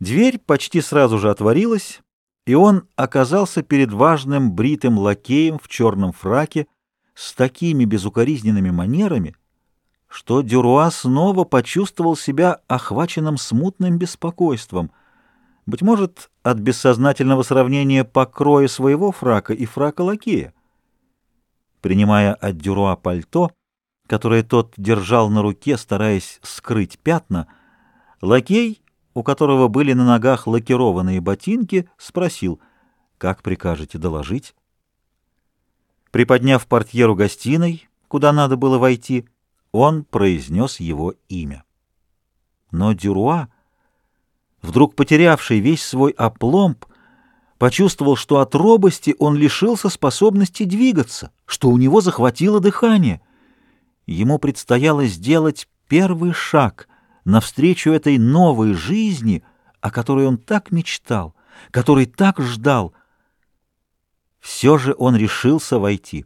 Дверь почти сразу же отворилась, и он оказался перед важным бритым лакеем в черном фраке с такими безукоризненными манерами, что Дюруа снова почувствовал себя охваченным смутным беспокойством, быть может, от бессознательного сравнения покроя своего фрака и фрака лакея. Принимая от Дюруа пальто, которое тот держал на руке, стараясь скрыть пятна, лакей у которого были на ногах лакированные ботинки, спросил, «Как прикажете доложить?» Приподняв портьеру гостиной, куда надо было войти, он произнес его имя. Но Дюруа, вдруг потерявший весь свой опломб, почувствовал, что от робости он лишился способности двигаться, что у него захватило дыхание. Ему предстояло сделать первый шаг — навстречу этой новой жизни, о которой он так мечтал, которой так ждал. Все же он решился войти.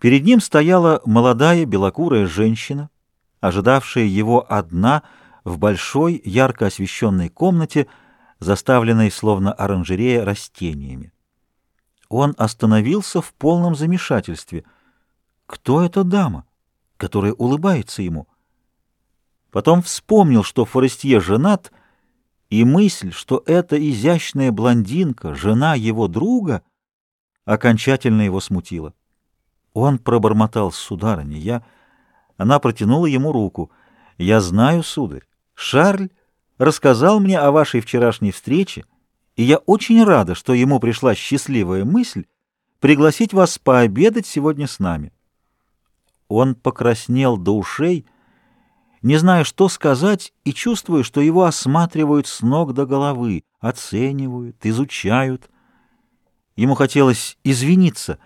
Перед ним стояла молодая белокурая женщина, ожидавшая его одна в большой ярко освещенной комнате, заставленной словно оранжерея растениями. Он остановился в полном замешательстве. Кто эта дама, которая улыбается ему? Потом вспомнил, что Форестье женат, и мысль, что эта изящная блондинка, жена его друга, окончательно его смутила. Он пробормотал, сударыня, я... Она протянула ему руку. «Я знаю, сударь, Шарль рассказал мне о вашей вчерашней встрече, и я очень рада, что ему пришла счастливая мысль пригласить вас пообедать сегодня с нами». Он покраснел до ушей, не зная, что сказать, и чувствуя, что его осматривают с ног до головы, оценивают, изучают. Ему хотелось извиниться,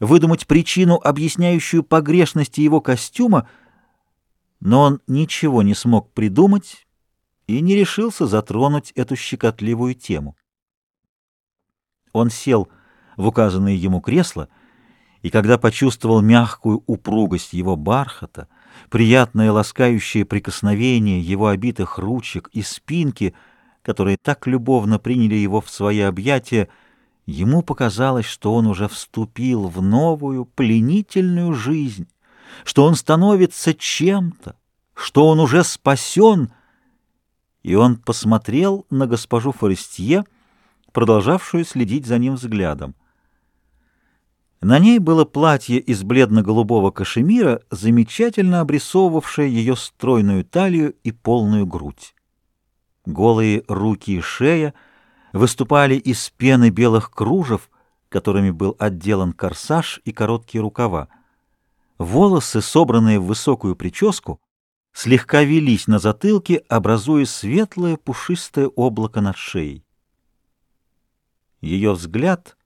выдумать причину, объясняющую погрешности его костюма, но он ничего не смог придумать и не решился затронуть эту щекотливую тему. Он сел в указанное ему кресло, и когда почувствовал мягкую упругость его бархата, приятное ласкающее прикосновение его обитых ручек и спинки, которые так любовно приняли его в свои объятия, ему показалось, что он уже вступил в новую пленительную жизнь, что он становится чем-то, что он уже спасен, и он посмотрел на госпожу Форестье, продолжавшую следить за ним взглядом. На ней было платье из бледно-голубого кашемира, замечательно обрисовывавшее ее стройную талию и полную грудь. Голые руки и шея выступали из пены белых кружев, которыми был отделан корсаж и короткие рукава. Волосы, собранные в высокую прическу, слегка велись на затылке, образуя светлое пушистое облако над шеей. Ее взгляд —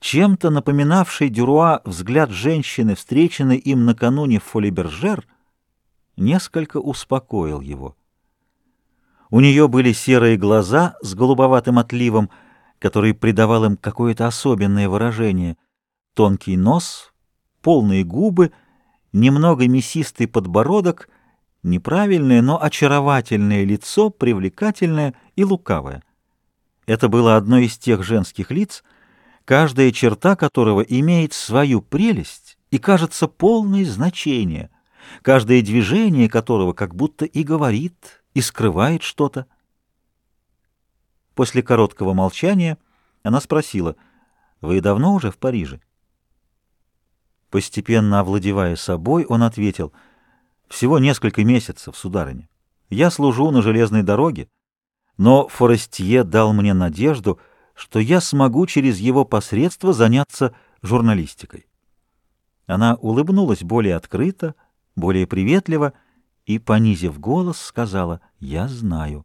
чем-то напоминавший Дюруа взгляд женщины, встреченной им накануне в Фолибержер, несколько успокоил его. У нее были серые глаза с голубоватым отливом, который придавал им какое-то особенное выражение, тонкий нос, полные губы, немного мясистый подбородок, неправильное, но очаровательное лицо, привлекательное и лукавое. Это было одно из тех женских лиц — каждая черта которого имеет свою прелесть и кажется полное значение, каждое движение которого как будто и говорит, и скрывает что-то. После короткого молчания она спросила, «Вы давно уже в Париже?» Постепенно овладевая собой, он ответил, «Всего несколько месяцев, сударыня. Я служу на железной дороге, но Форестье дал мне надежду — что я смогу через его посредство заняться журналистикой. Она улыбнулась более открыто, более приветливо и, понизив голос, сказала «Я знаю».